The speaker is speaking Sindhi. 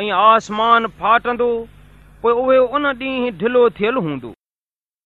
۽ آسمان فاٽندو پوءِ اهي ان ڏينهن ڍلو ٿيل هوندو.